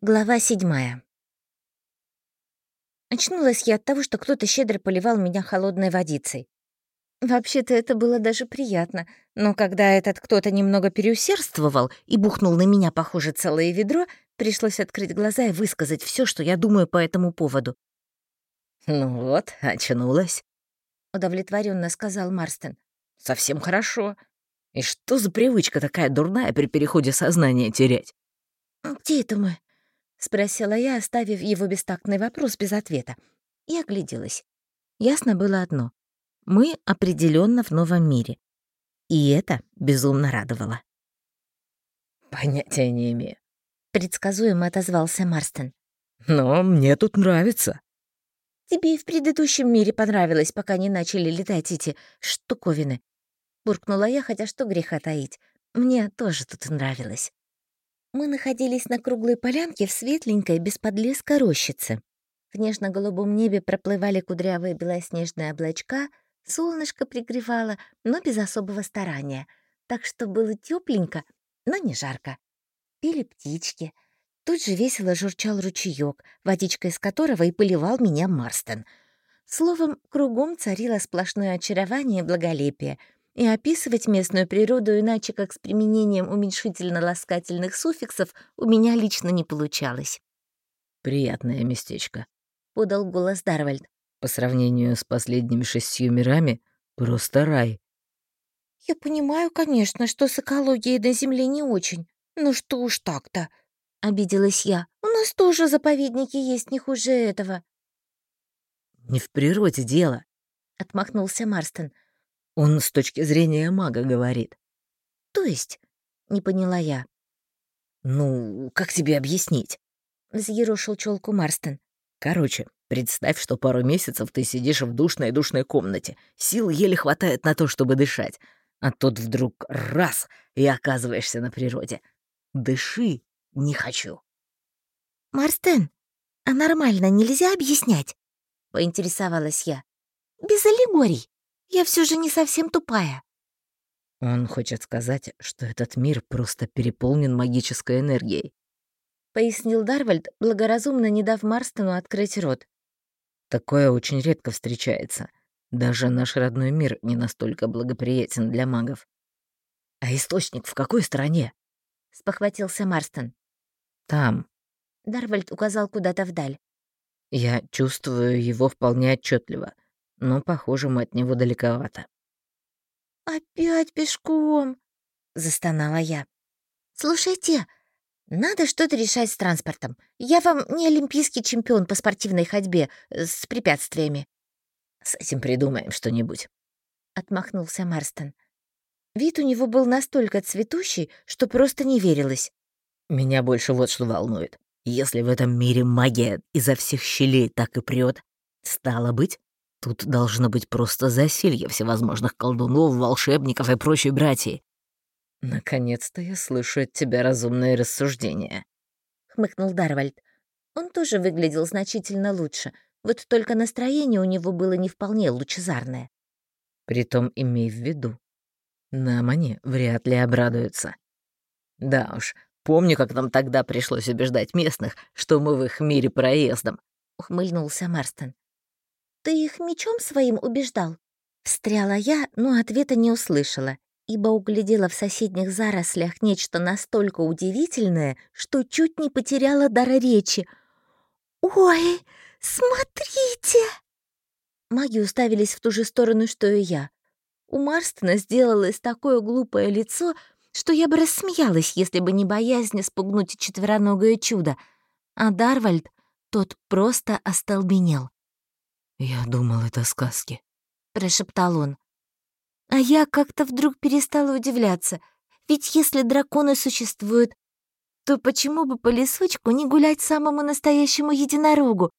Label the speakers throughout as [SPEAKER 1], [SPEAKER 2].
[SPEAKER 1] Глава седьмая. Очнулась я от того, что кто-то щедро поливал меня холодной водицей. Вообще-то это было даже приятно, но когда этот кто-то немного переусердствовал и бухнул на меня, похоже, целое ведро, пришлось открыть глаза и высказать все, что я думаю по этому поводу.
[SPEAKER 2] «Ну вот, очнулась», —
[SPEAKER 1] удовлетворенно сказал Марстон.
[SPEAKER 2] «Совсем хорошо. И что за привычка такая дурная при переходе сознания терять?»
[SPEAKER 1] «Где это мы?» — спросила я, оставив его бестактный вопрос без ответа. И огляделась. Ясно было одно. Мы определенно в новом мире. И это безумно радовало.
[SPEAKER 2] «Понятия не имею», —
[SPEAKER 1] предсказуемо отозвался Марстон.
[SPEAKER 2] «Но мне тут нравится».
[SPEAKER 1] «Тебе и в предыдущем мире понравилось, пока не начали летать эти штуковины», — буркнула я, хотя что греха таить. Мне тоже тут нравилось. Мы находились на круглой полянке в светленькой, без подлеска рощице. В нежно-голубом небе проплывали кудрявые белоснежные облачка, солнышко пригревало, но без особого старания, так что было тепленько, но не жарко. Пели птички. Тут же весело журчал ручеёк, водичка из которого и поливал меня Марстон. Словом, кругом царило сплошное очарование и благолепие — и описывать местную природу иначе как с применением уменьшительно-ласкательных суффиксов у меня лично не получалось.
[SPEAKER 2] «Приятное местечко», —
[SPEAKER 1] подал голос Дарвальд.
[SPEAKER 2] «По сравнению с последними шестью мирами, просто рай».
[SPEAKER 1] «Я понимаю, конечно, что с экологией на Земле не очень. Ну что уж так-то?» — обиделась я. «У нас тоже заповедники есть не хуже этого».
[SPEAKER 2] «Не в природе дело», — отмахнулся Марстон. Он с точки зрения мага говорит.
[SPEAKER 1] То есть? Не поняла я.
[SPEAKER 2] Ну, как тебе объяснить?
[SPEAKER 1] Взъерошил челку Марстон.
[SPEAKER 2] Короче, представь, что пару месяцев ты сидишь в душной-душной комнате. Сил еле хватает на то, чтобы дышать. А тут вдруг раз — и оказываешься на природе. Дыши не хочу.
[SPEAKER 1] «Марстен, а нормально нельзя объяснять?» — поинтересовалась я. «Без аллегорий». Я все же не совсем тупая.
[SPEAKER 2] Он хочет сказать, что этот мир просто переполнен магической энергией.
[SPEAKER 1] Пояснил Дарвальд, благоразумно не дав Марстону открыть рот.
[SPEAKER 2] Такое очень редко встречается. Даже наш родной мир не настолько благоприятен для магов. А источник в какой стране?
[SPEAKER 1] Спохватился Марстон.
[SPEAKER 2] Там.
[SPEAKER 1] Дарвальд указал куда-то вдаль.
[SPEAKER 2] Я чувствую его вполне отчетливо но, похоже, мы от него далековато.
[SPEAKER 1] «Опять пешком!» — застонала я. «Слушайте, надо что-то решать с транспортом. Я вам не олимпийский чемпион по спортивной ходьбе э, с препятствиями».
[SPEAKER 2] «С этим придумаем что-нибудь», —
[SPEAKER 1] отмахнулся Марстон. Вид у него был настолько цветущий, что просто не верилось.
[SPEAKER 2] «Меня больше вот что волнует. Если в этом мире магия изо всех щелей так и прет, стало быть, Тут должно быть просто засилье всевозможных колдунов, волшебников и прочей братьей. Наконец-то я слышу от тебя разумные рассуждения.
[SPEAKER 1] Хмыкнул Дарвальд. Он тоже выглядел значительно лучше, вот только настроение у него было не вполне лучезарное.
[SPEAKER 2] Притом имей в виду, нам они вряд ли обрадуются. Да уж, помню, как нам тогда пришлось убеждать местных, что мы в их мире проездом.
[SPEAKER 1] Ухмыльнулся Марстон. «Ты их мечом своим убеждал?» Встряла я, но ответа не услышала, ибо углядела в соседних зарослях нечто настолько удивительное, что чуть не потеряла дар речи. «Ой, смотрите!» Маги уставились в ту же сторону, что и я. У Марстона сделалось такое глупое лицо, что я бы рассмеялась, если бы не боязнь спугнуть четвероногое чудо. А Дарвальд, тот просто остолбенел.
[SPEAKER 2] «Я думал, это сказки», —
[SPEAKER 1] прошептал он. А я как-то вдруг перестала удивляться. Ведь если драконы существуют, то почему бы по лесочку не гулять самому настоящему единорогу?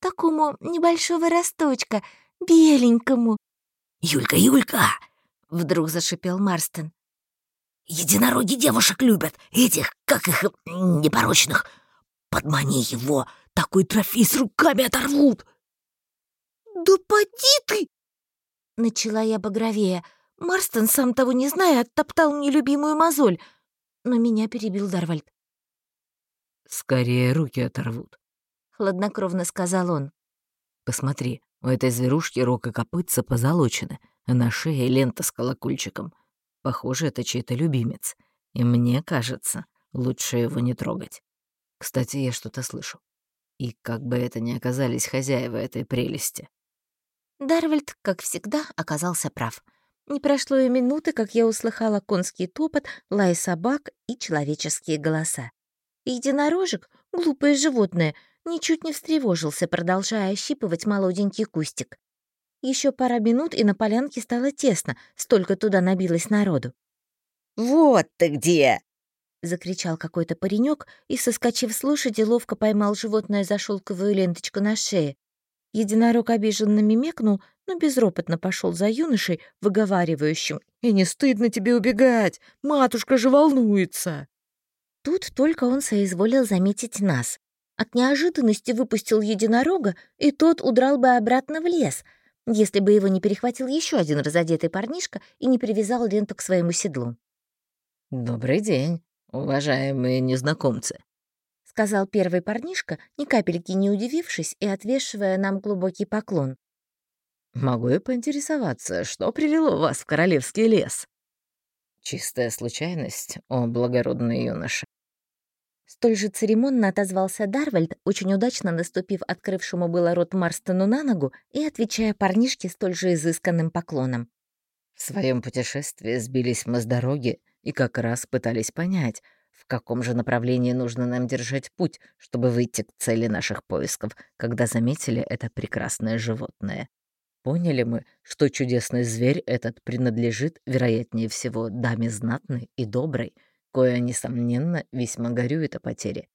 [SPEAKER 1] Такому небольшого росточка, беленькому.
[SPEAKER 2] «Юлька, Юлька!»
[SPEAKER 1] — вдруг зашипел Марстон.
[SPEAKER 2] «Единороги девушек любят, этих, как их, непорочных. Подмани его, такой трофей с руками оторвут!»
[SPEAKER 1] «Да поди ты!» Начала я багровее. Марстон, сам того не зная, оттоптал мне любимую мозоль. Но меня перебил Дарвальд.
[SPEAKER 2] скорее руки оторвут.
[SPEAKER 1] Хладнокровно сказал он.
[SPEAKER 2] Посмотри, у этой зверушки рог и копытца позолочены, а на шее лента с колокольчиком. Похоже, это чей-то любимец. И мне кажется, лучше его не трогать. Кстати, я что-то слышу. И как бы это ни оказались хозяева этой прелести.
[SPEAKER 1] Дарвальд, как всегда, оказался прав. Не прошло и минуты, как я услыхала конский топот, лай собак и человеческие голоса. Единорожек, глупое животное, ничуть не встревожился, продолжая ощипывать молоденький кустик. Еще пара минут, и на полянке стало тесно, столько туда набилось народу.
[SPEAKER 3] «Вот ты где!»
[SPEAKER 1] — закричал какой-то паренек и, соскочив с лошади, ловко поймал животное за шелковую ленточку на шее. Единорог обиженно мимекнул, но безропотно пошел за юношей, выговаривающим «И не стыдно тебе убегать! Матушка же волнуется!» Тут только он соизволил заметить нас. От неожиданности выпустил единорога, и тот удрал бы обратно в лес, если бы его не перехватил еще один разодетый парнишка и не привязал ленту к своему седлу.
[SPEAKER 2] «Добрый день, уважаемые незнакомцы», —
[SPEAKER 1] сказал первый парнишка, ни капельки не удивившись и отвешивая нам глубокий поклон.
[SPEAKER 2] «Могу я поинтересоваться, что привело вас в королевский лес?» «Чистая случайность, о благородный юноша».
[SPEAKER 1] Столь же церемонно отозвался Дарвальд, очень удачно наступив открывшему было рот Марстону на ногу и отвечая парнишке столь же изысканным поклоном.
[SPEAKER 2] «В своем путешествии сбились мы с дороги и как раз пытались понять, в каком же направлении нужно нам держать путь, чтобы выйти к цели наших поисков, когда заметили это прекрасное животное. Поняли мы, что чудесный зверь этот принадлежит, вероятнее всего, даме знатной и доброй, кое, несомненно, весьма горюет о потере.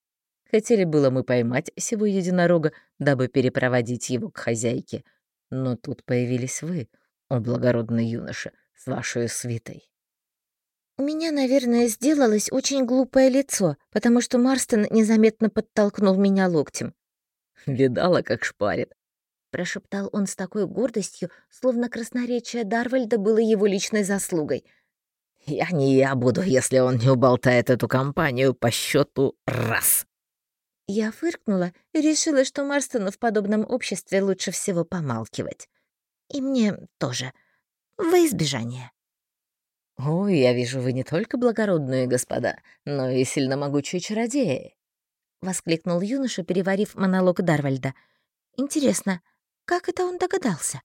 [SPEAKER 2] Хотели было мы поймать сего единорога, дабы перепроводить его к хозяйке, но тут появились вы, о благородный юноша, с вашей свитой.
[SPEAKER 1] У меня, наверное, сделалось очень глупое лицо, потому что Марстон незаметно подтолкнул меня локтем.
[SPEAKER 2] «Видала, как шпарит?»
[SPEAKER 1] — прошептал он с такой гордостью, словно красноречие Дарвальда было его личной заслугой.
[SPEAKER 2] «Я не я буду, если он не уболтает эту компанию по счету раз».
[SPEAKER 1] Я фыркнула и решила, что Марстону в подобном обществе лучше всего помалкивать. И мне тоже. Во избежание.
[SPEAKER 2] «Ой, я вижу, вы не только благородные господа, но и сильно могучие чародеи», — воскликнул юноша, переварив монолог Дарвальда. «Интересно, как это он догадался?»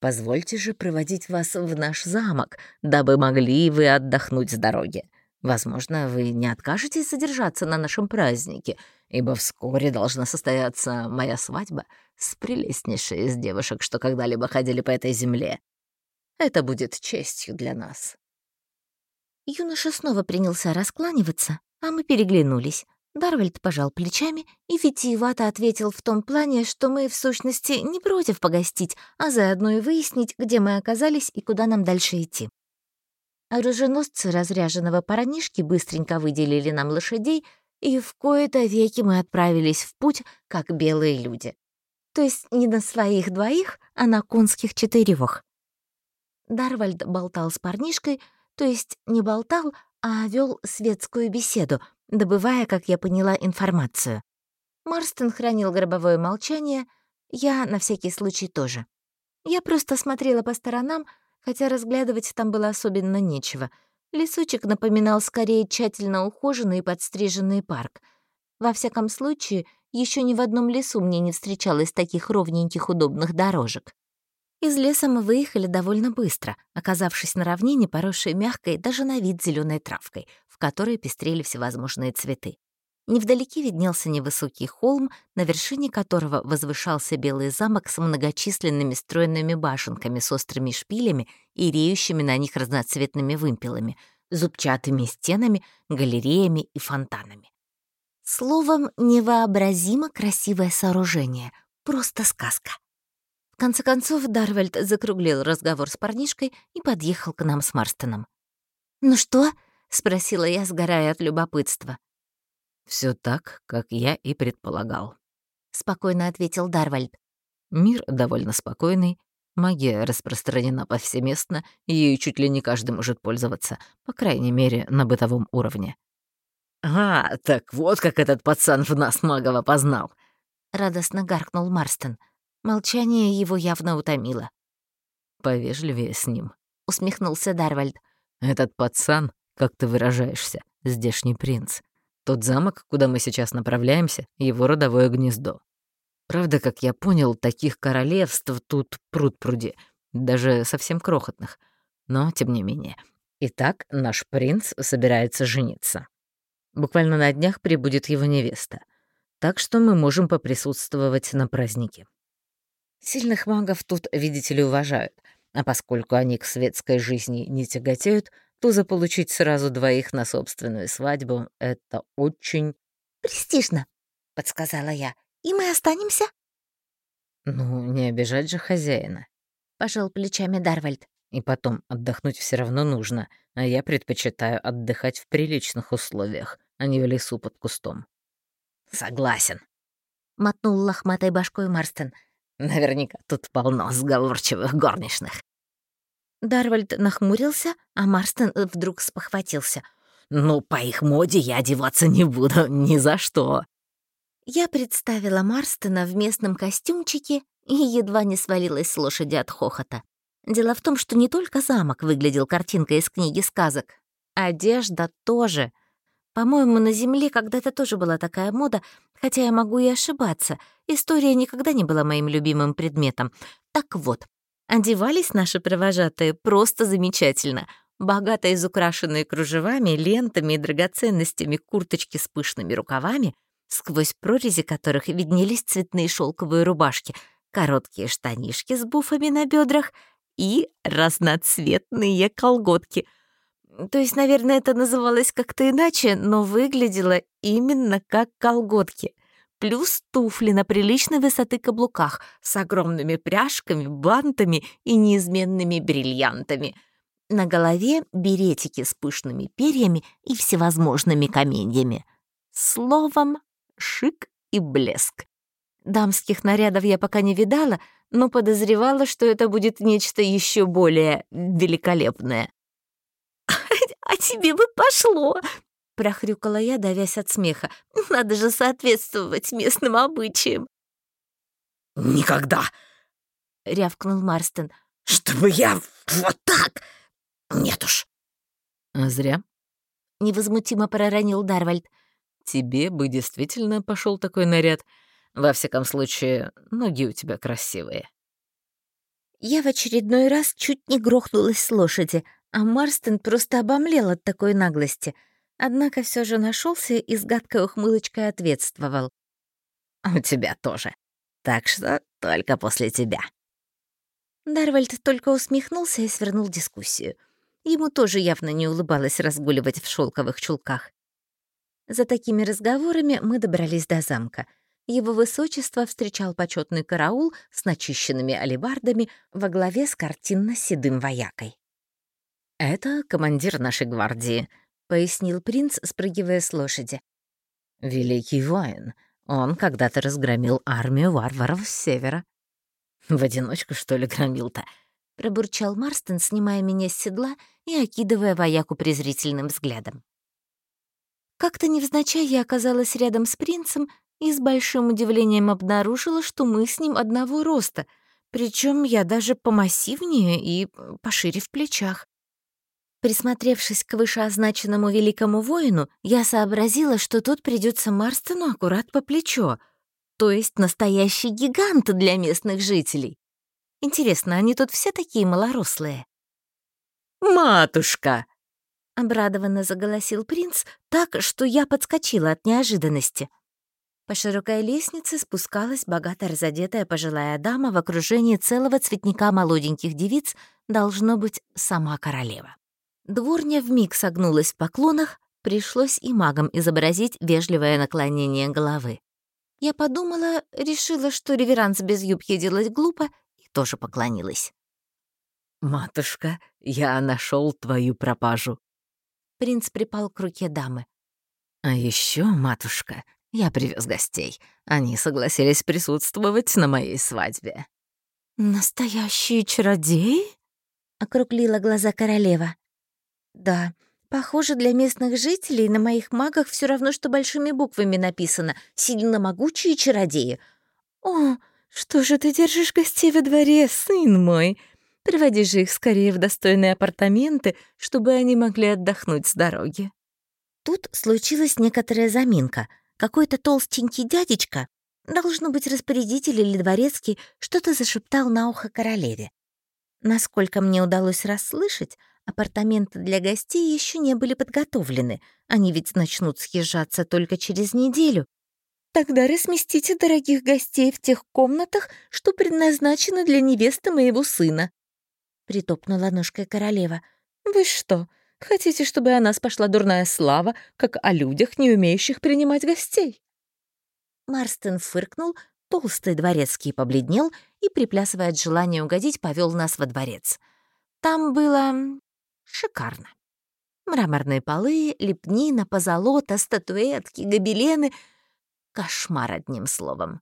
[SPEAKER 2] «Позвольте же проводить вас в наш замок, дабы могли вы отдохнуть с дороги. Возможно, вы не откажетесь задержаться на нашем празднике, ибо вскоре должна состояться моя свадьба с прелестнейшей из девушек, что когда-либо ходили по этой земле. Это будет честью для нас».
[SPEAKER 1] Юноша снова принялся раскланиваться, а мы переглянулись. Дарвальд пожал плечами и витиевато ответил в том плане, что мы, в сущности, не против погостить, а заодно и выяснить, где мы оказались и куда нам дальше идти. Оруженосцы разряженного парнишки быстренько выделили нам лошадей, и в кои-то веки мы отправились в путь, как белые люди. То есть не на своих двоих, а на конских четырех. Дарвальд болтал с парнишкой, то есть не болтал, а вел светскую беседу, добывая, как я поняла, информацию. Марстон хранил гробовое молчание, я на всякий случай тоже. Я просто смотрела по сторонам, хотя разглядывать там было особенно нечего. Лесочек напоминал скорее тщательно ухоженный и подстриженный парк. Во всяком случае, еще ни в одном лесу мне не встречалось таких ровненьких удобных дорожек. Из леса мы выехали довольно быстро, оказавшись на равнине, поросшей мягкой даже на вид зеленой травкой, в которой пестрели всевозможные цветы. Невдалеке виднелся невысокий холм, на вершине которого возвышался белый замок с многочисленными стройными башенками с острыми шпилями и реющими на них разноцветными вымпелами, зубчатыми стенами, галереями и фонтанами. Словом, невообразимо красивое сооружение, просто сказка. В конце концов, Дарвальд закруглил разговор с парнишкой и подъехал к нам с Марстоном. «Ну что?» — спросила я, сгорая от любопытства.
[SPEAKER 2] Все так, как я и предполагал», —
[SPEAKER 1] спокойно ответил Дарвальд.
[SPEAKER 2] «Мир довольно спокойный, магия распространена повсеместно, ею чуть ли не каждый может пользоваться, по крайней мере, на бытовом уровне». «А, так вот как этот пацан в нас магов опознал!»
[SPEAKER 1] — радостно гаркнул Марстон. Молчание его явно утомило.
[SPEAKER 2] «Повежливее с ним», —
[SPEAKER 1] усмехнулся Дарвальд.
[SPEAKER 2] «Этот пацан, как ты выражаешься, здешний принц. Тот замок, куда мы сейчас направляемся, его родовое гнездо. Правда, как я понял, таких королевств тут пруд-пруди, даже совсем крохотных. Но, тем не менее. Итак, наш принц собирается жениться. Буквально на днях прибудет его невеста. Так что мы можем поприсутствовать на празднике. Сильных магов тут, видите ли, уважают. А поскольку они к светской жизни не тяготеют, то заполучить сразу двоих на собственную свадьбу — это очень...
[SPEAKER 1] «Престижно», — подсказала я. «И мы останемся?»
[SPEAKER 2] «Ну, не обижать же хозяина», —
[SPEAKER 1] пожал плечами Дарвальд.
[SPEAKER 2] «И потом, отдохнуть все равно нужно, а я предпочитаю отдыхать в приличных условиях, а не в лесу под кустом». «Согласен», —
[SPEAKER 1] мотнул лохматой башкой Марстон.
[SPEAKER 2] «Наверняка тут полно сговорчивых горничных».
[SPEAKER 1] Дарвальд нахмурился, а Марстон вдруг спохватился.
[SPEAKER 2] «Ну, по их моде я одеваться не буду ни за что».
[SPEAKER 1] Я представила Марстона в местном костюмчике и едва не свалилась с лошади от хохота. Дело в том, что не только замок выглядел картинкой из книги сказок. Одежда тоже. По-моему, на Земле когда-то тоже была такая мода, хотя я могу и ошибаться. История никогда не была моим любимым предметом. Так вот, одевались наши провожатые просто замечательно. Богато изукрашенные кружевами, лентами и драгоценностями курточки с пышными рукавами, сквозь прорези которых виднелись цветные шелковые рубашки, короткие штанишки с буфами на бедрах и разноцветные колготки. То есть, наверное, это называлось как-то иначе, но выглядело именно как колготки. Плюс туфли на приличной высоты каблуках с огромными пряжками, бантами и неизменными бриллиантами. На голове беретики с пышными перьями и всевозможными каменьями. Словом, шик и блеск. Дамских нарядов я пока не видала, но подозревала, что это будет нечто еще более великолепное. «А тебе бы пошло!» — прохрюкала я, давясь от смеха. «Надо же соответствовать местным обычаям!»
[SPEAKER 2] «Никогда!» — рявкнул Марстон. «Чтобы я вот так! Нет уж!» «А зря!» — невозмутимо проронил Дарвальд. «Тебе бы действительно пошел такой наряд. Во всяком случае, ноги у тебя красивые».
[SPEAKER 1] Я в очередной раз чуть не грохнулась с лошади, а Марстон просто обомлел от такой наглости. Однако все же нашелся и с гадкой ухмылочкой ответствовал.
[SPEAKER 2] «У тебя тоже. Так что только после тебя».
[SPEAKER 1] Дарвальд только усмехнулся и свернул дискуссию. Ему тоже явно не улыбалось разгуливать в шелковых чулках. За такими разговорами мы добрались до замка — его высочество встречал почетный караул с начищенными алебардами во главе с картинно-седым воякой.
[SPEAKER 2] «Это командир нашей гвардии», — пояснил принц, спрыгивая с лошади. «Великий воин. Он когда-то разгромил армию варваров с севера». «В одиночку, что ли, громил-то?»
[SPEAKER 1] — пробурчал Марстон, снимая меня с седла и окидывая вояку презрительным взглядом. Как-то невзначай я оказалась рядом с принцем и с большим удивлением обнаружила, что мы с ним одного роста, причем я даже помассивнее и пошире в плечах. Присмотревшись к вышеозначенному великому воину, я сообразила, что тот придется Марстону аккурат по плечо, то есть настоящий гигант для местных жителей. Интересно, они тут все такие малорослые?
[SPEAKER 2] «Матушка!»
[SPEAKER 1] — обрадованно заголосил принц так, что я подскочила от неожиданности. По широкой лестнице спускалась богато разодетая пожилая дама в окружении целого цветника молоденьких девиц, должно быть, сама королева. Дворня вмиг согнулась в поклонах, пришлось и магам изобразить вежливое наклонение головы. Я подумала, решила, что реверанс без юбки делать глупо, и тоже поклонилась.
[SPEAKER 2] «Матушка, я нашел твою пропажу».
[SPEAKER 1] Принц припал к руке дамы.
[SPEAKER 2] «А еще, матушка, я привез гостей. Они согласились присутствовать на моей свадьбе».
[SPEAKER 1] «Настоящие чародеи?» — округлила глаза королева. «Да, Похоже, для местных жителей на моих магах все равно, что большими буквами написано «Сильно могучие чародеи». «О, что же ты держишь гостей во дворе, сын мой? Приводи же их скорее в достойные апартаменты, чтобы они могли отдохнуть с дороги». Тут случилась некоторая заминка. Какой-то толстенький дядечка, должно быть распорядитель или дворецкий, что-то зашептал на ухо королеве. Насколько мне удалось расслышать, апартаменты для гостей еще не были подготовлены, они ведь начнут съезжаться только через неделю. Тогда разместите дорогих гостей в тех комнатах, что предназначены для невесты моего сына. Притопнула ножкой королева. Вы что, Хотите, чтобы о нас пошла дурная слава, как о людях, не умеющих принимать гостей?» Марстон фыркнул, толстый дворецкий побледнел и, приплясывая от желания угодить, повел нас во дворец. Там было шикарно. Мраморные полы, лепнина, позолота, статуэтки, гобелены. Кошмар, одним словом.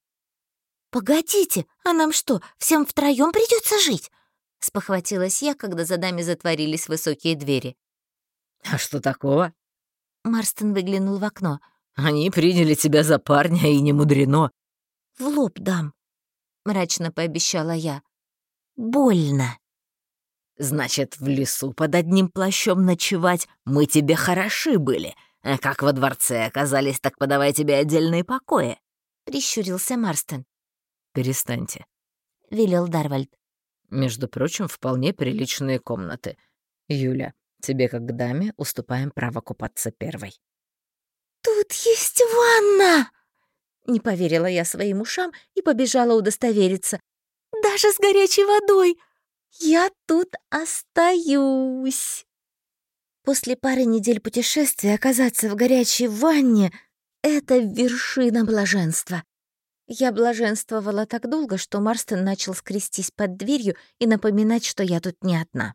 [SPEAKER 1] «Погодите, а нам что, всем втроем придется жить?» — спохватилась я, когда за нами затворились высокие двери.
[SPEAKER 2] «А что такого?»
[SPEAKER 1] Марстон выглянул в окно.
[SPEAKER 2] «Они приняли тебя за парня, и не мудрено».
[SPEAKER 1] «В лоб дам», — мрачно пообещала я. «Больно».
[SPEAKER 2] «Значит, в лесу под одним плащом ночевать мы тебе хороши были. А как во дворце оказались, так подавай тебе отдельные покои», —
[SPEAKER 1] прищурился Марстон.
[SPEAKER 2] «Перестаньте», —
[SPEAKER 1] велел Дарвальд.
[SPEAKER 2] «Между прочим, вполне приличные комнаты. Юля, Тебе, как даме, уступаем право купаться первой».
[SPEAKER 1] «Тут есть ванна!» Не поверила я своим ушам и побежала удостовериться. «Даже с горячей водой! Я тут остаюсь!» После пары недель путешествия оказаться в горячей ванне — это вершина блаженства. Я блаженствовала так долго, что Марстон начал скрестись под дверью и напоминать, что я тут не одна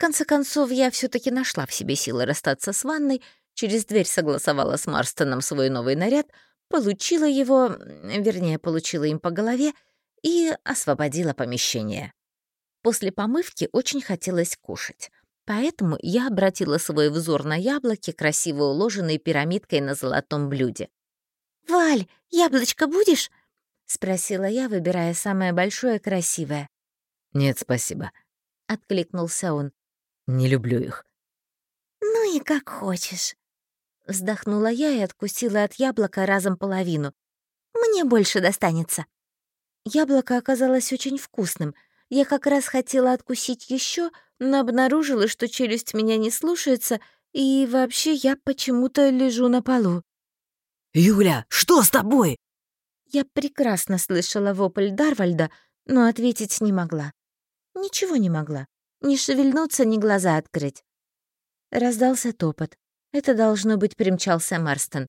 [SPEAKER 1] конце концов, я все таки нашла в себе силы расстаться с ванной, через дверь согласовала с Марстоном свой новый наряд, получила его, вернее, получила им по голове и освободила помещение. После помывки очень хотелось кушать. Поэтому я обратила свой взор на яблоки, красиво уложенные пирамидкой на золотом блюде. «Валь, яблочко будешь?» — спросила я, выбирая самое большое красивое.
[SPEAKER 2] «Нет, спасибо», —
[SPEAKER 1] откликнулся он.
[SPEAKER 2] Не люблю их.
[SPEAKER 1] «Ну и как хочешь». Вздохнула я и откусила от яблока разом половину. «Мне больше достанется». Яблоко оказалось очень вкусным. Я как раз хотела откусить еще, но обнаружила, что челюсть меня не слушается, и вообще я почему-то лежу на полу.
[SPEAKER 2] «Юля, что с тобой?»
[SPEAKER 1] Я прекрасно слышала вопль Дарвальда, но ответить не могла. Ничего не могла. Ни шевельнуться, ни глаза открыть. Раздался топот. Это, должно быть, примчался Марстон.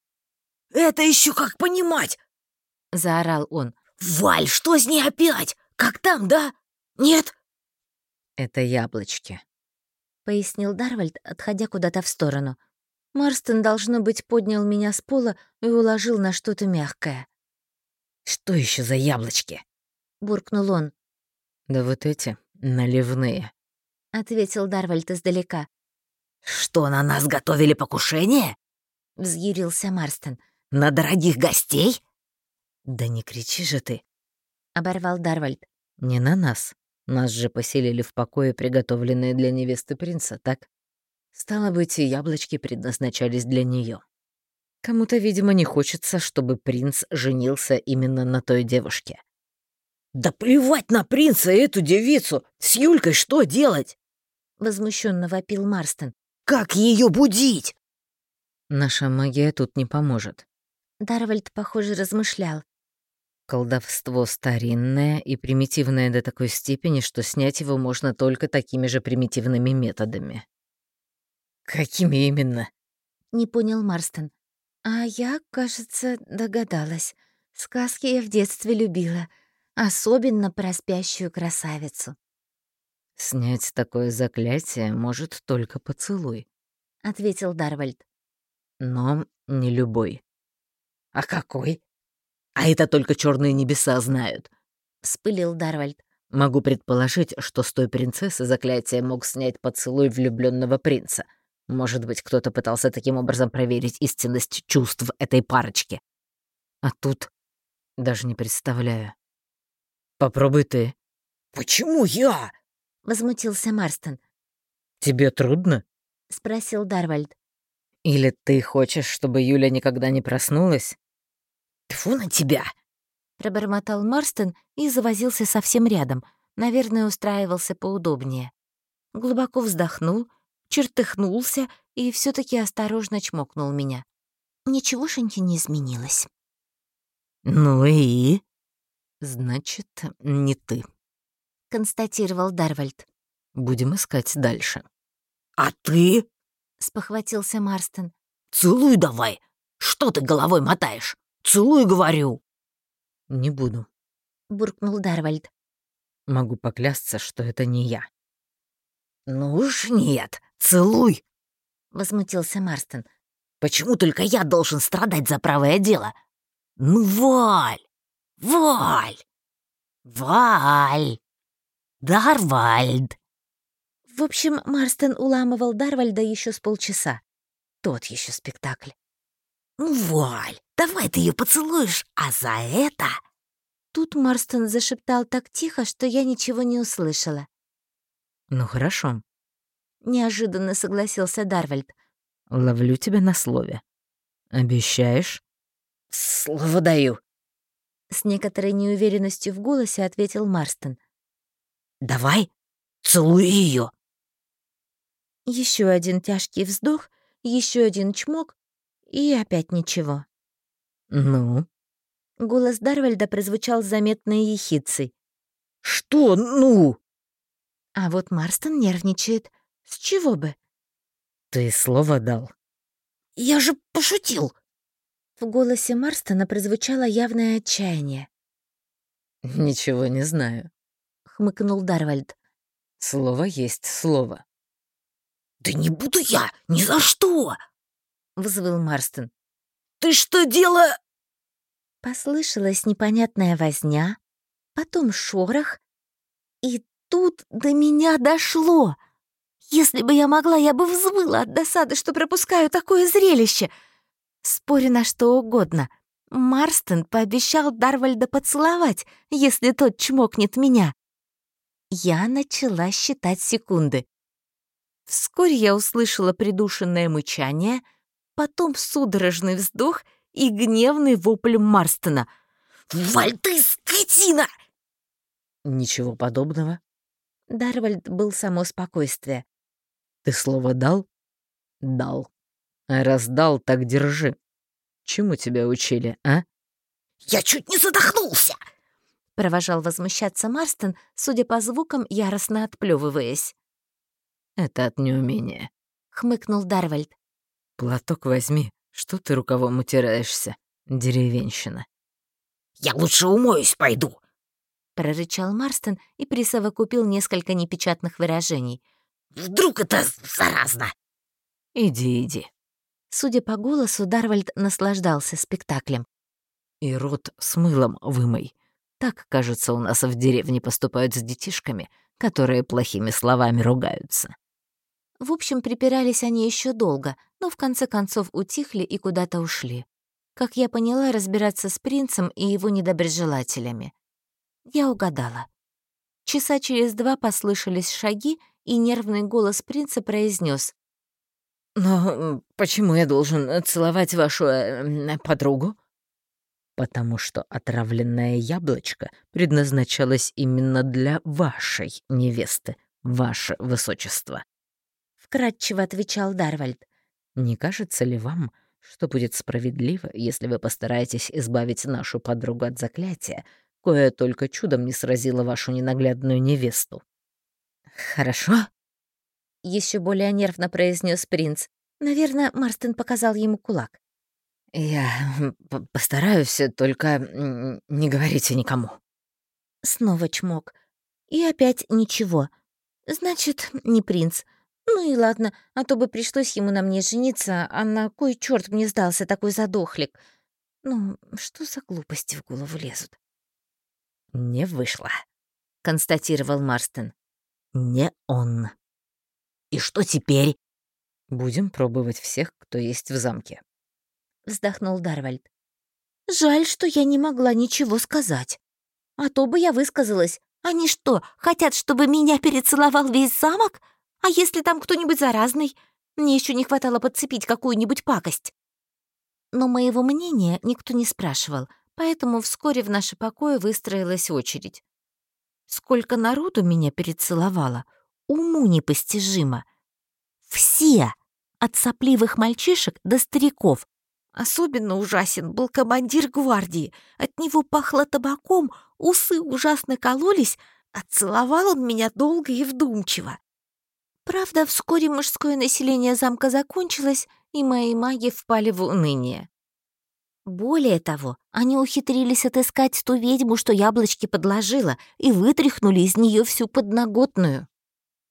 [SPEAKER 3] «Это еще как понимать?»
[SPEAKER 1] — заорал он.
[SPEAKER 3] «Валь, что с ней опять? Как там, да? Нет?»
[SPEAKER 2] «Это яблочки», —
[SPEAKER 1] пояснил Дарвальд, отходя куда-то в сторону. Марстон, должно быть, поднял меня с пола и уложил на что-то мягкое.
[SPEAKER 2] «Что еще за яблочки?»
[SPEAKER 1] — буркнул он.
[SPEAKER 2] «Да вот эти, наливные», —
[SPEAKER 1] ответил Дарвальд издалека.
[SPEAKER 3] «Что, на нас готовили покушение?»
[SPEAKER 1] — взъярился Марстон.
[SPEAKER 3] «На дорогих гостей?»
[SPEAKER 2] «Да не кричи же ты!»
[SPEAKER 1] — оборвал Дарвальд.
[SPEAKER 2] «Не на нас. Нас же поселили в покое, приготовленные для невесты принца, так? Стало быть, и яблочки предназначались для нее. Кому-то, видимо, не хочется, чтобы принц женился именно на той девушке».
[SPEAKER 3] «Да плевать на принца и эту девицу! С Юлькой что делать?»
[SPEAKER 1] возмущенно вопил Марстон.
[SPEAKER 3] «Как ее будить?»
[SPEAKER 2] «Наша магия тут не поможет».
[SPEAKER 1] Дарвальд, похоже, размышлял.
[SPEAKER 2] Колдовство старинное и примитивное до такой степени, что снять его можно только такими же примитивными методами.
[SPEAKER 3] «Какими именно?»
[SPEAKER 1] — не понял Марстон. «А я, кажется, догадалась. Сказки я в детстве любила, особенно про спящую красавицу».
[SPEAKER 2] «Снять такое заклятие может только поцелуй», —
[SPEAKER 1] ответил Дарвальд.
[SPEAKER 2] «Но не любой».
[SPEAKER 3] «А какой? А это только черные небеса знают», —
[SPEAKER 1] вспылил Дарвальд.
[SPEAKER 2] «Могу предположить, что с той принцессы заклятие мог снять поцелуй влюбленного принца. Может быть, кто-то пытался таким образом проверить истинность чувств этой парочки. А тут даже не представляю. Попробуй ты.
[SPEAKER 3] Почему я?
[SPEAKER 1] Возмутился Марстон.
[SPEAKER 2] Тебе трудно?
[SPEAKER 1] Спросил Дарвальд.
[SPEAKER 2] Или ты хочешь, чтобы Юля никогда не проснулась?
[SPEAKER 3] Тьфу на тебя!
[SPEAKER 1] Пробормотал Марстон и завозился совсем рядом. Наверное, устраивался поудобнее. Глубоко вздохнул, чертыхнулся и все таки осторожно чмокнул меня. Ничегошеньки не изменилось.
[SPEAKER 2] «Ну и?» «Значит, не ты», —
[SPEAKER 1] констатировал Дарвальд.
[SPEAKER 2] «Будем искать дальше».
[SPEAKER 3] «А ты?»
[SPEAKER 1] — спохватился Марстон.
[SPEAKER 3] «Целуй давай! Что ты головой мотаешь? Целуй, говорю!»
[SPEAKER 2] «Не буду», —
[SPEAKER 1] буркнул Дарвальд.
[SPEAKER 2] «Могу поклясться, что это не я».
[SPEAKER 3] «Ну уж нет, целуй!»
[SPEAKER 1] — возмутился Марстон.
[SPEAKER 3] «Почему только я должен страдать за правое дело? Ну, Валь! Валь! Валь! Дарвальд!»
[SPEAKER 1] В общем, Марстон уламывал Дарвальда еще с полчаса. Тот еще спектакль.
[SPEAKER 3] «Ну, Валь, давай ты ее поцелуешь, а за это...»
[SPEAKER 1] Тут Марстон зашептал так тихо, что я ничего не услышала.
[SPEAKER 2] «Ну хорошо», —
[SPEAKER 1] неожиданно согласился Дарвальд.
[SPEAKER 2] «Ловлю тебя на слове. Обещаешь?»
[SPEAKER 3] «Слово даю», —
[SPEAKER 1] с некоторой неуверенностью в голосе ответил Марстон.
[SPEAKER 3] «Давай, целуй ее.
[SPEAKER 1] Еще один тяжкий вздох, еще один чмок и опять ничего.
[SPEAKER 2] «Ну?»
[SPEAKER 1] Голос Дарвальда прозвучал заметной ехицей.
[SPEAKER 3] «Что «ну»?»
[SPEAKER 1] А вот Марстон нервничает. С чего бы?
[SPEAKER 2] «Ты слово дал?»
[SPEAKER 3] «Я же пошутил!»
[SPEAKER 1] В голосе Марстона прозвучало явное отчаяние.
[SPEAKER 2] «Ничего не знаю», —
[SPEAKER 1] хмыкнул Дарвальд.
[SPEAKER 2] «Слово есть слово».
[SPEAKER 3] «Да не буду я! Ни за что!»
[SPEAKER 1] — взвыл Марстон.
[SPEAKER 3] «Ты что дело...»
[SPEAKER 1] Послышалась непонятная возня, потом шорох, и тут до меня дошло. Если бы я могла, я бы взвыла от досады, что пропускаю такое зрелище. Спорю на что угодно. Марстон пообещал Дарвальда поцеловать, если тот чмокнет меня. Я начала считать секунды. Вскоре я услышала придушенное мычание, потом судорожный вздох и гневный вопль Марстона.
[SPEAKER 3] «Валь ты, скотина!»
[SPEAKER 2] «Ничего подобного».
[SPEAKER 1] Дарвальд был само спокойствие.
[SPEAKER 2] «Ты слово дал?» «Дал. А раз дал, так держи. Чему тебя учили, а?»
[SPEAKER 3] «Я чуть не задохнулся!»
[SPEAKER 1] Провожал возмущаться Марстон, судя по звукам, яростно отплёвываясь.
[SPEAKER 2] «Это от неумения», —
[SPEAKER 1] хмыкнул Дарвальд.
[SPEAKER 2] «Платок возьми. Что ты рукавом утираешься, деревенщина?»
[SPEAKER 3] «Я лучше умоюсь пойду», —
[SPEAKER 1] прорычал Марстон и присовокупил несколько непечатных выражений.
[SPEAKER 3] «Вдруг это заразно?»
[SPEAKER 2] «Иди, иди».
[SPEAKER 1] Судя по голосу, Дарвальд наслаждался спектаклем.
[SPEAKER 2] «И рот с мылом вымой. Так, кажется, у нас в деревне поступают с детишками, которые плохими словами ругаются».
[SPEAKER 1] В общем, припирались они еще долго, но в конце концов утихли и куда-то ушли. Как я поняла, разбираться с принцем и его недоброжелателями. Я угадала. Часа через два послышались шаги, и нервный голос принца произнес:
[SPEAKER 2] «Но почему я должен целовать вашу э, подругу?» «Потому что отравленное яблочко предназначалось именно для вашей невесты, ваше высочество»
[SPEAKER 1] вкратчиво отвечал Дарвальд.
[SPEAKER 2] «Не кажется ли вам, что будет справедливо, если вы постараетесь избавить нашу подругу от заклятия, кое только чудом не сразило вашу ненаглядную невесту?»
[SPEAKER 1] «Хорошо», — еще более нервно произнес принц. Наверное, Марстон показал ему кулак.
[SPEAKER 2] «Я постараюсь, только не говорите никому».
[SPEAKER 1] Снова чмок. И опять ничего. Значит, не принц. Ну и ладно, а то бы пришлось ему на мне жениться, а на кой черт мне сдался такой задохлик? Ну, что за глупости в голову лезут?
[SPEAKER 2] «Не вышло», —
[SPEAKER 1] констатировал Марстон.
[SPEAKER 2] «Не он».
[SPEAKER 3] «И что теперь?»
[SPEAKER 2] Будем пробовать всех, кто есть в замке.
[SPEAKER 1] Вздохнул Дарвальд. Жаль, что я не могла ничего сказать. А то бы я высказалась. Они что, хотят, чтобы меня перецеловал весь замок? А если там кто-нибудь заразный? Мне еще не хватало подцепить какую-нибудь пакость. Но моего мнения никто не спрашивал, поэтому вскоре в наши покои выстроилась очередь. Сколько народу меня перецеловало, уму непостижимо. Все, от сопливых мальчишек до стариков. Особенно ужасен был командир гвардии. От него пахло табаком, усы ужасно кололись, а целовал он меня долго и вдумчиво. Правда, вскоре мужское население замка закончилось, и мои маги впали в уныние. Более того, они ухитрились отыскать ту ведьму, что яблочки подложила, и вытряхнули из нее всю подноготную.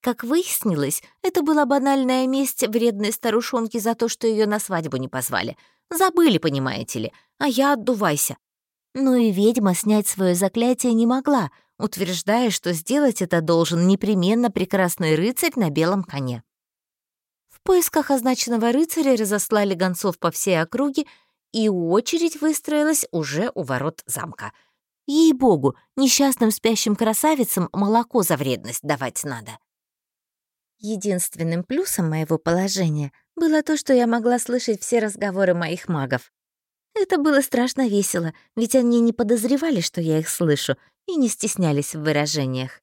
[SPEAKER 1] Как выяснилось, это была банальная месть вредной старушонки за то, что ее на свадьбу не позвали. Забыли, понимаете ли, а я отдувайся. Но и ведьма снять свое заклятие не могла, утверждая, что сделать это должен непременно прекрасный рыцарь на белом коне. В поисках означенного рыцаря разослали гонцов по всей округе, и очередь выстроилась уже у ворот замка. Ей-богу, несчастным спящим красавицам молоко за вредность давать надо. Единственным плюсом моего положения было то, что я могла слышать все разговоры моих магов. Это было страшно весело, ведь они не подозревали, что я их слышу, и не стеснялись в выражениях.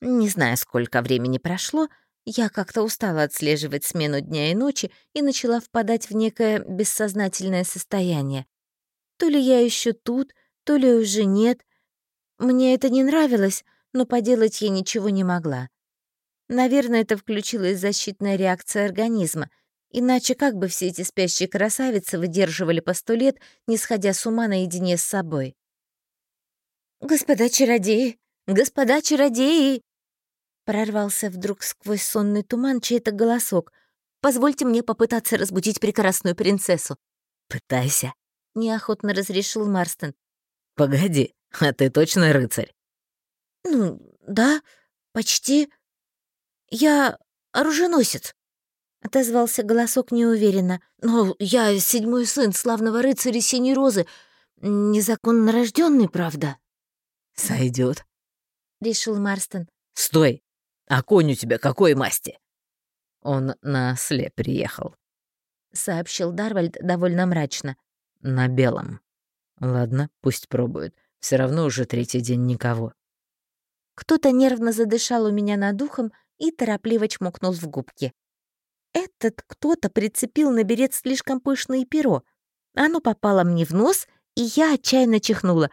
[SPEAKER 1] Не знаю, сколько времени прошло, я как-то устала отслеживать смену дня и ночи и начала впадать в некое бессознательное состояние. То ли я еще тут, то ли уже нет. Мне это не нравилось, но поделать я ничего не могла. Наверное, это включилась защитная реакция организма. Иначе как бы все эти спящие красавицы выдерживали по сто лет, не сходя с ума наедине с собой? «Господа чародеи! Господа чародеи!» Прорвался вдруг сквозь сонный туман чей-то голосок. «Позвольте мне попытаться разбудить прекрасную принцессу».
[SPEAKER 2] «Пытайся», —
[SPEAKER 1] неохотно разрешил Марстон.
[SPEAKER 2] «Погоди, а ты точно рыцарь?»
[SPEAKER 1] «Ну, да, почти», «Я оруженосец», — отозвался голосок неуверенно. «Но я седьмой сын славного рыцаря Синей Розы, незаконно рожденный, правда?»
[SPEAKER 2] Сойдет,
[SPEAKER 1] решил Марстон.
[SPEAKER 2] «Стой! А конь у тебя какой масти?» «Он на осле приехал», — сообщил Дарвальд довольно мрачно. «На белом. Ладно, пусть пробует. Все равно уже третий день никого».
[SPEAKER 1] Кто-то нервно задышал у меня над ухом, и торопливо чмокнул в губки. Этот кто-то прицепил на берет слишком пышное перо. Оно попало мне в нос, и я отчаянно чихнула.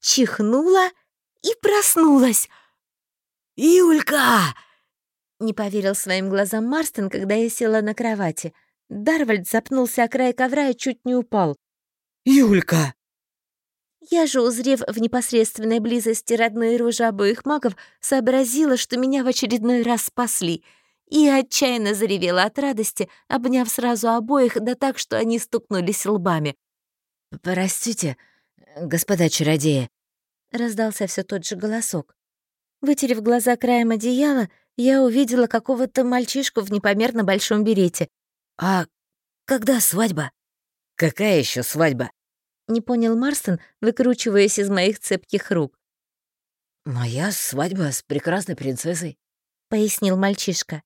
[SPEAKER 1] Чихнула и проснулась.
[SPEAKER 3] «Юлька!»
[SPEAKER 1] Не поверил своим глазам Марстон, когда я села на кровати. Дарвальд запнулся о край ковра и чуть не упал.
[SPEAKER 3] «Юлька!»
[SPEAKER 1] Я же, узрев в непосредственной близости родные рожи обоих магов, сообразила, что меня в очередной раз спасли, и отчаянно заревела от радости, обняв сразу обоих, да так, что они стукнулись лбами.
[SPEAKER 2] «Простите, господа чародеи», — раздался все тот же голосок.
[SPEAKER 1] Вытерев глаза краем одеяла, я увидела какого-то мальчишку в непомерно большом берете.
[SPEAKER 2] «А когда свадьба?»
[SPEAKER 3] «Какая еще свадьба?»
[SPEAKER 1] не понял Марстон, выкручиваясь из моих цепких рук.
[SPEAKER 3] «Моя свадьба с прекрасной принцессой», —
[SPEAKER 1] пояснил мальчишка.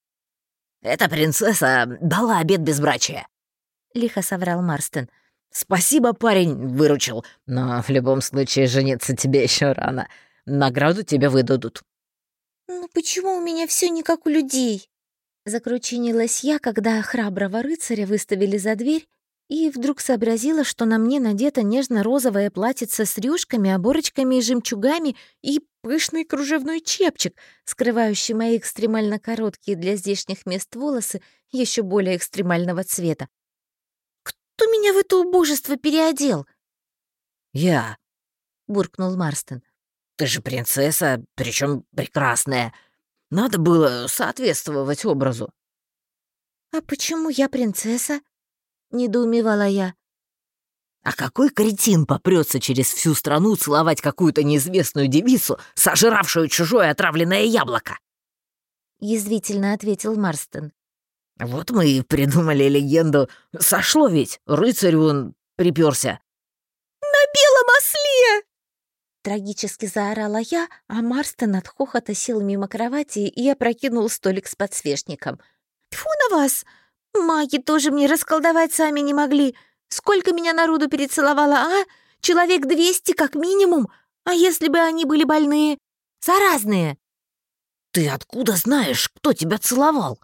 [SPEAKER 3] «Эта принцесса дала обед безбрачия», —
[SPEAKER 1] лихо соврал Марстон.
[SPEAKER 3] «Спасибо, парень, выручил, но в любом случае жениться тебе еще рано. Награду тебе выдадут».
[SPEAKER 1] «Ну почему у меня все не как у людей?» Закручинилась я, когда храброго рыцаря выставили за дверь, и вдруг сообразила, что на мне надето нежно-розовое платьице с рюшками, оборочками и жемчугами и пышный кружевной чепчик, скрывающий мои экстремально короткие для здешних мест волосы еще более экстремального цвета. «Кто меня в это убожество переодел?»
[SPEAKER 3] «Я», —
[SPEAKER 1] буркнул Марстон.
[SPEAKER 3] «Ты же принцесса, причем прекрасная. Надо было соответствовать образу».
[SPEAKER 1] «А почему я принцесса?» недоумевала я.
[SPEAKER 3] А какой кретин попрется через всю страну целовать какую-то неизвестную девицу, сожравшую чужое отравленное яблоко?
[SPEAKER 1] Язвительно ответил Марстон.
[SPEAKER 2] Вот мы и придумали легенду. Сошло ведь, рыцарь он приперся.
[SPEAKER 1] «На белом осле!» Трагически заорала я, а Марстон от хохота сел мимо кровати и опрокинул столик с подсвечником. «Тьфу на вас! Маги тоже мне расколдовать сами не могли. Сколько меня народу перецеловало, а? Человек двести как минимум. А если бы они были больные? Заразные!»
[SPEAKER 2] «Ты откуда знаешь, кто тебя целовал?»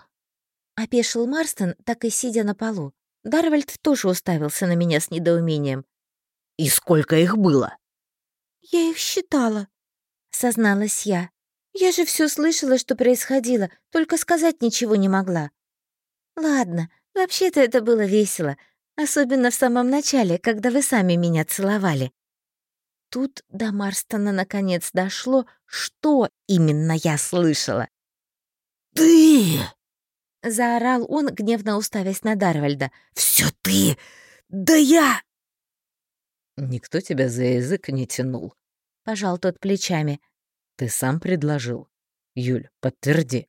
[SPEAKER 1] Опешил Марстон, так и сидя на полу. Дарвальд тоже уставился на меня с недоумением.
[SPEAKER 2] «И сколько их было?»
[SPEAKER 1] «Я их считала», — созналась я. «Я же все слышала, что происходило, только сказать ничего не могла». «Ладно, вообще-то это было весело, особенно в самом начале, когда вы сами меня целовали». Тут до Марстона наконец дошло, что именно я слышала.
[SPEAKER 2] «Ты!»
[SPEAKER 1] — заорал он, гневно уставясь на Дарвальда.
[SPEAKER 2] «Всё ты! Да я!»
[SPEAKER 3] «Никто тебя за язык не тянул», —
[SPEAKER 1] пожал тот плечами.
[SPEAKER 3] «Ты сам предложил. Юль, подтверди».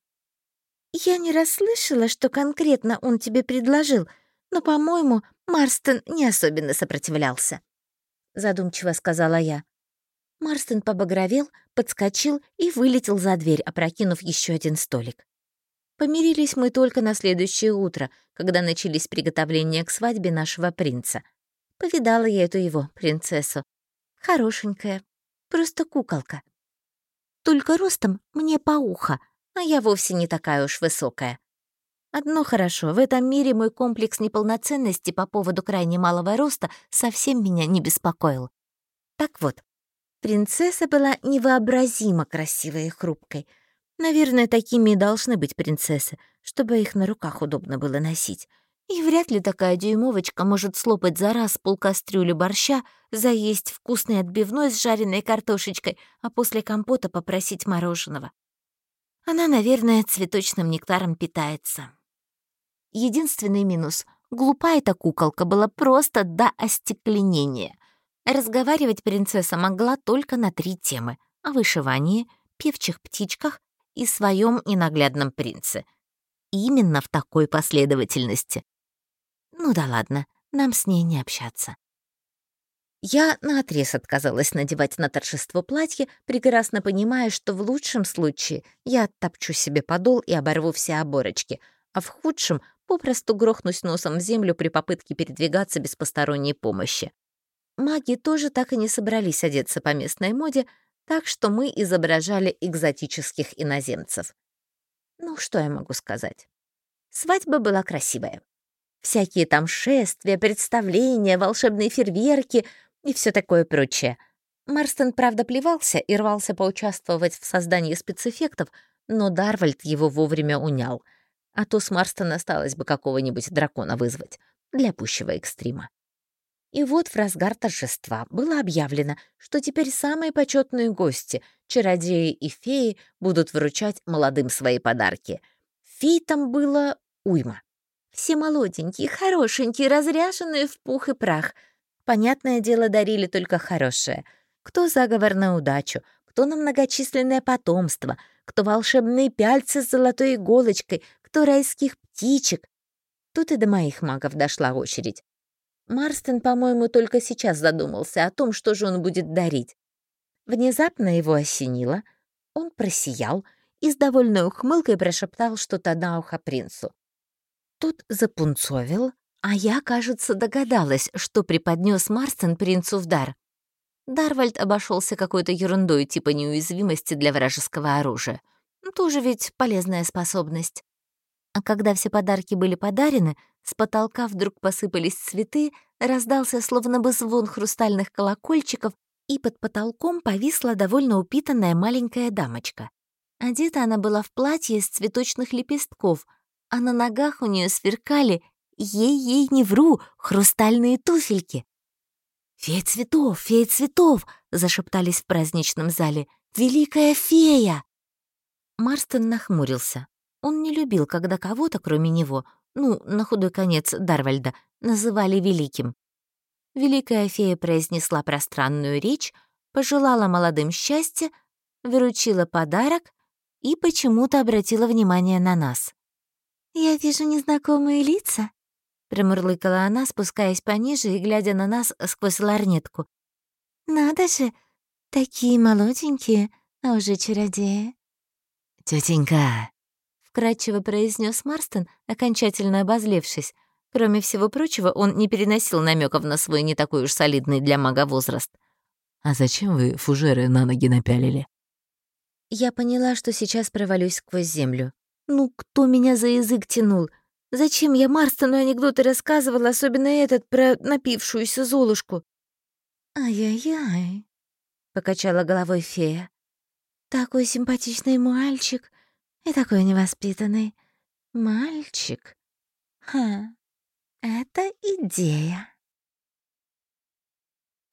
[SPEAKER 1] «Я не расслышала, что конкретно он тебе предложил, но, по-моему, Марстон не особенно сопротивлялся», — задумчиво сказала я. Марстон побагровел, подскочил и вылетел за дверь, опрокинув еще один столик. Помирились мы только на следующее утро, когда начались приготовления к свадьбе нашего принца. Повидала я эту его принцессу. Хорошенькая, просто куколка. Только ростом мне по ухо, а я вовсе не такая уж высокая. Одно хорошо, в этом мире мой комплекс неполноценности по поводу крайне малого роста совсем меня не беспокоил. Так вот, принцесса была невообразимо красивой и хрупкой. Наверное, такими и должны быть принцессы, чтобы их на руках удобно было носить. И вряд ли такая дюймовочка может слопать за раз полкастрюли борща, заесть вкусной отбивной с жареной картошечкой, а после компота попросить мороженого. Она, наверное, цветочным нектаром питается. Единственный минус — глупа эта куколка была просто до остекленения. Разговаривать принцесса могла только на три темы — о вышивании, певчих птичках и своем ненаглядном принце. Именно в такой последовательности. Ну да ладно, нам с ней не общаться. Я наотрез отказалась надевать на торжество платье, прекрасно понимая, что в лучшем случае я оттопчу себе подол и оборву все оборочки, а в худшем попросту грохнусь носом в землю при попытке передвигаться без посторонней помощи. Маги тоже так и не собрались одеться по местной моде, так что мы изображали экзотических иноземцев. Ну, что я могу сказать? Свадьба была красивая. Всякие там шествия, представления, волшебные фейерверки и все такое прочее. Марстон, правда, плевался и рвался поучаствовать в создании спецэффектов, но Дарвальд его вовремя унял — а то с Марстона осталось бы какого-нибудь дракона вызвать для пущего экстрима. И вот в разгар торжества было объявлено, что теперь самые почетные гости, чародеи и феи, будут вручать молодым свои подарки. Фей там было уйма. Все молоденькие, хорошенькие, разряженные в пух и прах. Понятное дело, дарили только хорошее. Кто заговор на удачу, кто на многочисленное потомство, кто волшебные пяльцы с золотой иголочкой, кто райских птичек. Тут и до моих магов дошла очередь. Марстон, по-моему, только сейчас задумался о том, что же он будет дарить. Внезапно его осенило, он просиял и с довольной ухмылкой прошептал что-то на ухо принцу. Тот запунцовил, а я, кажется, догадалась, что преподнес Марстон принцу в дар. Дарвальд обошелся какой-то ерундой типа неуязвимости для вражеского оружия. Тоже ведь полезная способность. А когда все подарки были подарены, с потолка вдруг посыпались цветы, раздался словно бы звон хрустальных колокольчиков, и под потолком повисла довольно упитанная маленькая дамочка. Одета она была в платье из цветочных лепестков, а на ногах у нее сверкали, ей-ей не вру, хрустальные туфельки. «Фея цветов, фея цветов!» — зашептались в праздничном зале. «Великая фея!» Марстон нахмурился. Он не любил, когда кого-то, кроме него, ну, на худой конец Дарвальда, называли великим. Великая фея произнесла пространную речь, пожелала молодым счастья, выручила подарок и почему-то обратила внимание на нас. «Я вижу незнакомые лица», — промурлыкала она, спускаясь пониже и глядя на нас сквозь ларнетку. «Надо же, такие молоденькие, а уже чародеи».
[SPEAKER 2] Тетенька,
[SPEAKER 1] вкрадчиво произнес Марстон, окончательно обозлившись. Кроме всего прочего, он не переносил намеков на свой не такой уж солидный для мага возраст.
[SPEAKER 2] «А зачем вы фужеры на ноги напялили?»
[SPEAKER 1] Я поняла, что сейчас провалюсь сквозь землю. Ну, кто меня за язык тянул? Зачем я Марстону анекдоты рассказывала, особенно этот про напившуюся Золушку? «Ай-яй-яй», — покачала головой фея. «Такой симпатичный мальчик и такой невоспитанный. Мальчик. Ха, это идея».